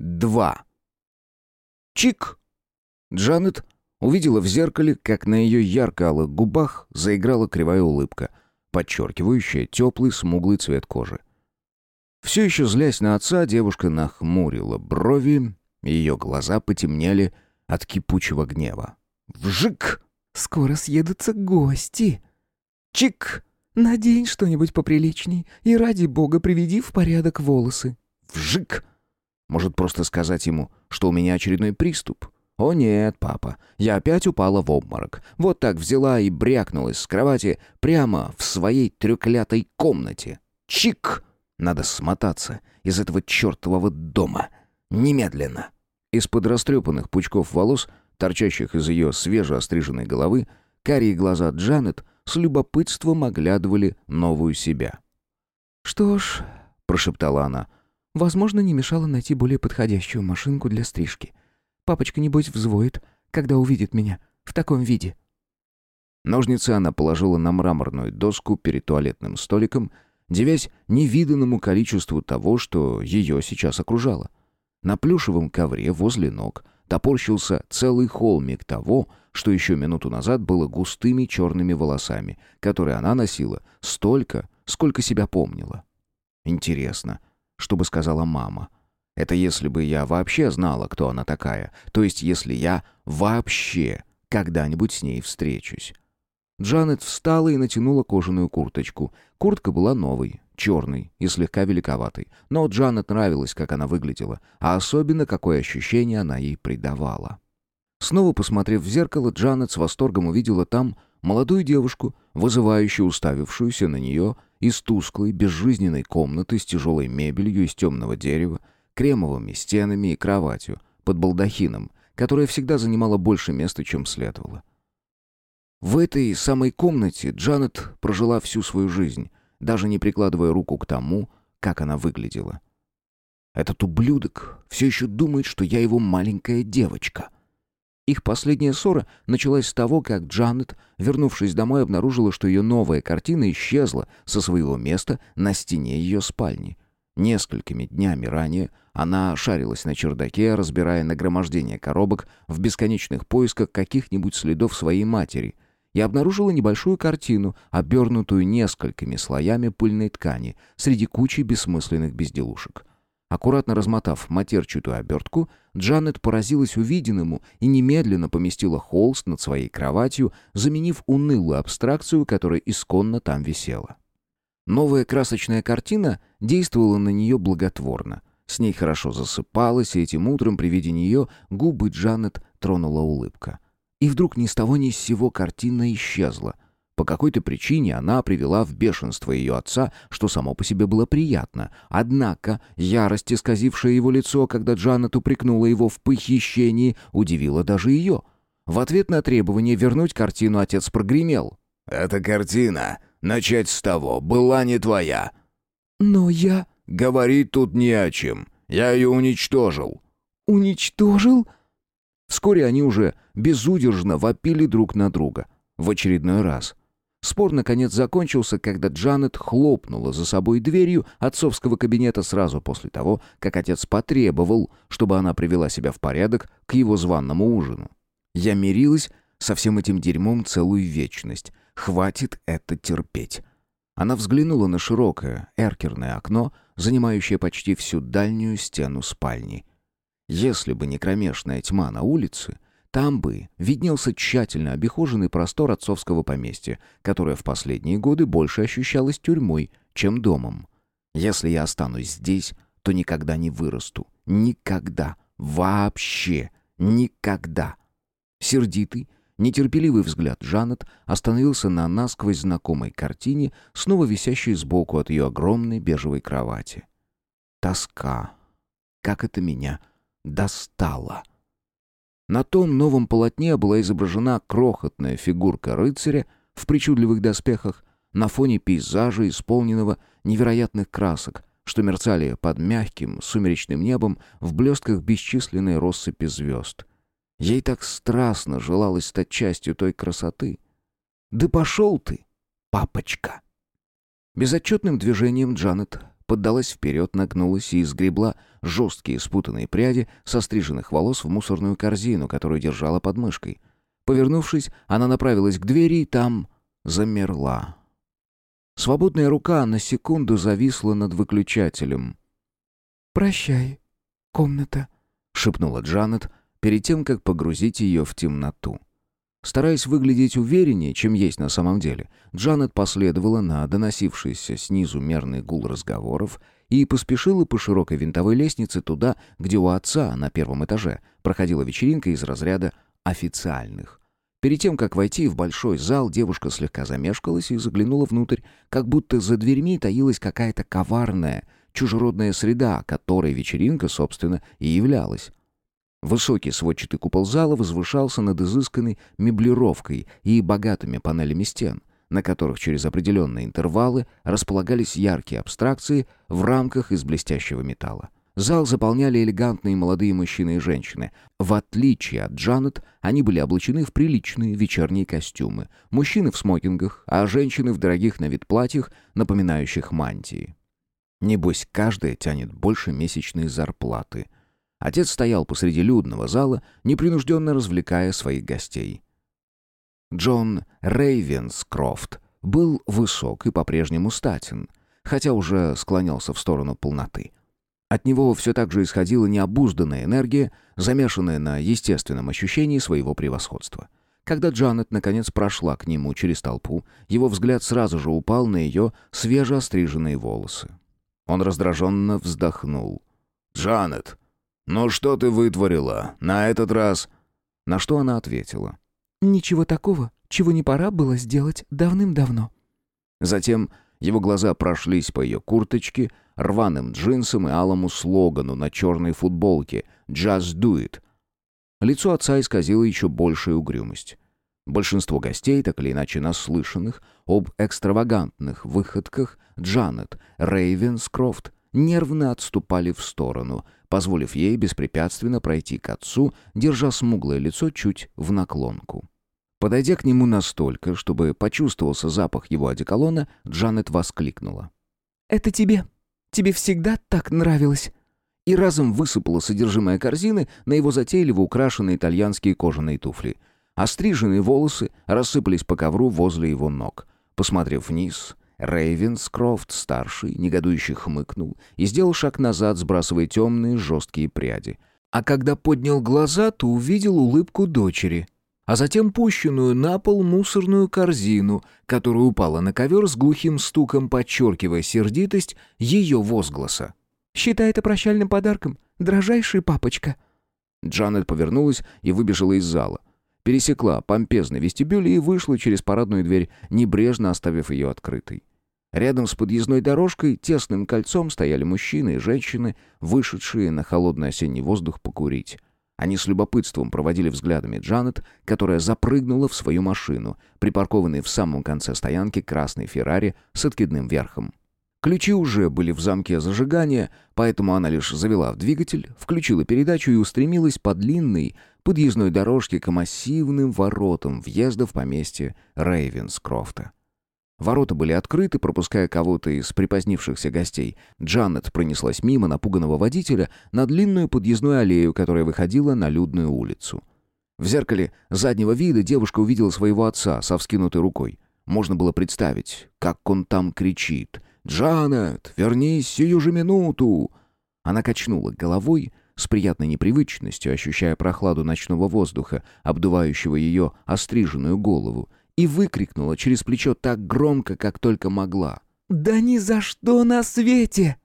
2. Чик! Джанет увидела в зеркале, как на ее ярко-алых губах заиграла кривая улыбка, подчеркивающая теплый смуглый цвет кожи. Все еще злясь на отца, девушка нахмурила брови, и ее глаза потемнели от кипучего гнева. Вжик! «Скоро съедутся гости. Чик! Надень что-нибудь поприличней и, ради бога, приведи в порядок волосы». Вжик! Может, просто сказать ему, что у меня очередной приступ? О нет, папа, я опять упала в обморок. Вот так взяла и брякнулась с кровати прямо в своей трюклятой комнате. Чик! Надо смотаться из этого чертового дома. Немедленно. Из-под растрепанных пучков волос, торчащих из ее свежеостриженной головы, карие глаза Джанет с любопытством оглядывали новую себя. «Что ж», — прошептала она, — Возможно, не мешало найти более подходящую машинку для стрижки. Папочка, небось, взвоет, когда увидит меня в таком виде. Ножницы она положила на мраморную доску перед туалетным столиком, девясь невиданному количеству того, что ее сейчас окружало. На плюшевом ковре возле ног топорщился целый холмик того, что еще минуту назад было густыми черными волосами, которые она носила столько, сколько себя помнила. Интересно, что бы сказала мама. Это если бы я вообще знала, кто она такая. То есть если я вообще когда-нибудь с ней встречусь. Джанет встала и натянула кожаную курточку. Куртка была новой, черной и слегка великоватой. Но Джанет нравилось, как она выглядела, а особенно какое ощущение она ей придавала. Снова посмотрев в зеркало, Джанет с восторгом увидела там молодую девушку, вызывающе уставившуюся на нее из тусклой, безжизненной комнаты с тяжелой мебелью из темного дерева, кремовыми стенами и кроватью под балдахином, которая всегда занимала больше места, чем следовало. В этой самой комнате Джанет прожила всю свою жизнь, даже не прикладывая руку к тому, как она выглядела. Этот ублюдок все еще думает, что я его маленькая девочка — их последняя ссора началась с того, как Джанет, вернувшись домой, обнаружила, что ее новая картина исчезла со своего места на стене ее спальни. Несколькими днями ранее она шарилась на чердаке, разбирая нагромождение коробок в бесконечных поисках каких-нибудь следов своей матери, и обнаружила небольшую картину, обернутую несколькими слоями пыльной ткани среди кучи бессмысленных безделушек. Аккуратно размотав матерчатую обертку, Джанет поразилась увиденному и немедленно поместила холст над своей кроватью, заменив унылую абстракцию, которая исконно там висела. Новая красочная картина действовала на нее благотворно. С ней хорошо засыпалась, и этим утром при виде нее губы Джанет тронула улыбка. И вдруг ни с того ни с сего картина исчезла — по какой-то причине она привела в бешенство ее отца, что само по себе было приятно. Однако ярость, исказившая его лицо, когда Джанет упрекнула его в похищении, удивила даже ее. В ответ на требование вернуть картину отец прогремел. «Эта картина, начать с того, была не твоя». «Но я...» «Говорить тут не о чем. Я ее уничтожил». «Уничтожил?» Вскоре они уже безудержно вопили друг на друга. В очередной раз. Спор наконец закончился, когда Джанет хлопнула за собой дверью отцовского кабинета сразу после того, как отец потребовал, чтобы она привела себя в порядок к его званному ужину. Я мирилась со всем этим дерьмом целую вечность. Хватит это терпеть. Она взглянула на широкое эркерное окно, занимающее почти всю дальнюю стену спальни. Если бы не кромешная тьма на улице, там бы виднелся тщательно обихоженный простор отцовского поместья, которое в последние годы больше ощущалось тюрьмой, чем домом. Если я останусь здесь, то никогда не вырасту. Никогда. Вообще. Никогда. Сердитый, нетерпеливый взгляд Джанет остановился на насквозь знакомой картине, снова висящей сбоку от ее огромной бежевой кровати. Тоска. Как это меня достало. На том новом полотне была изображена крохотная фигурка рыцаря в причудливых доспехах на фоне пейзажа, исполненного невероятных красок, что мерцали под мягким сумеречным небом в блестках бесчисленной россыпи звезд. Ей так страстно желалось стать частью той красоты. «Да пошел ты, папочка!» Безотчетным движением Джанет поддалась вперед, нагнулась и сгребла жесткие спутанные пряди состриженных волос в мусорную корзину, которую держала под мышкой. Повернувшись, она направилась к двери и там замерла. Свободная рука на секунду зависла над выключателем. «Прощай, комната», — шепнула Джанет перед тем, как погрузить ее в темноту. Стараясь выглядеть увереннее, чем есть на самом деле, Джанет последовала на доносившийся снизу мерный гул разговоров и поспешила по широкой винтовой лестнице туда, где у отца на первом этаже проходила вечеринка из разряда официальных. Перед тем, как войти в большой зал, девушка слегка замешкалась и заглянула внутрь, как будто за дверьми таилась какая-то коварная, чужеродная среда, которой вечеринка, собственно, и являлась. Высокий сводчатый купол зала возвышался над изысканной меблировкой и богатыми панелями стен, на которых через определенные интервалы располагались яркие абстракции в рамках из блестящего металла. Зал заполняли элегантные молодые мужчины и женщины. В отличие от Джанет, они были облачены в приличные вечерние костюмы. Мужчины в смокингах, а женщины в дорогих на вид платьях, напоминающих мантии. Небось, каждая тянет больше месячной зарплаты — Отец стоял посреди людного зала, непринужденно развлекая своих гостей. Джон Рейвенскрофт был высок и по-прежнему статен, хотя уже склонялся в сторону полноты. От него все так же исходила необузданная энергия, замешанная на естественном ощущении своего превосходства. Когда Джанет наконец прошла к нему через толпу, его взгляд сразу же упал на ее свежеостриженные волосы. Он раздраженно вздохнул. «Джанет, «Ну что ты вытворила? На этот раз...» На что она ответила. «Ничего такого, чего не пора было сделать давным-давно». Затем его глаза прошлись по ее курточке, рваным джинсам и алому слогану на черной футболке «Just do it». Лицо отца исказило еще большая угрюмость. Большинство гостей, так или иначе наслышанных, об экстравагантных выходках Джанет Рейвенскрофт нервно отступали в сторону, позволив ей беспрепятственно пройти к отцу, держа смуглое лицо чуть в наклонку. Подойдя к нему настолько, чтобы почувствовался запах его одеколона, Джанет воскликнула. «Это тебе. Тебе всегда так нравилось». И разом высыпала содержимое корзины на его затейливо украшенные итальянские кожаные туфли. Остриженные волосы рассыпались по ковру возле его ног. Посмотрев вниз, Рейвенскрофт-старший негодующе хмыкнул и сделал шаг назад, сбрасывая темные жесткие пряди. А когда поднял глаза, то увидел улыбку дочери, а затем пущенную на пол мусорную корзину, которая упала на ковер с глухим стуком, подчеркивая сердитость ее возгласа. «Считай это прощальным подарком, дрожайший папочка». Джанет повернулась и выбежала из зала. Пересекла помпезный вестибюль и вышла через парадную дверь, небрежно оставив ее открытой. Рядом с подъездной дорожкой тесным кольцом стояли мужчины и женщины, вышедшие на холодный осенний воздух покурить. Они с любопытством проводили взглядами Джанет, которая запрыгнула в свою машину, припаркованной в самом конце стоянки красной Феррари с откидным верхом. Ключи уже были в замке зажигания, поэтому она лишь завела в двигатель, включила передачу и устремилась по длинной подъездной дорожке к массивным воротам въезда в поместье Рейвенскрофта. Ворота были открыты, пропуская кого-то из припозднившихся гостей. Джанет пронеслась мимо напуганного водителя на длинную подъездную аллею, которая выходила на людную улицу. В зеркале заднего вида девушка увидела своего отца со вскинутой рукой. Можно было представить, как он там кричит «Джанет, вернись сию же минуту!» Она качнула головой с приятной непривычностью, ощущая прохладу ночного воздуха, обдувающего ее остриженную голову, и выкрикнула через плечо так громко, как только могла. «Да ни за что на свете!»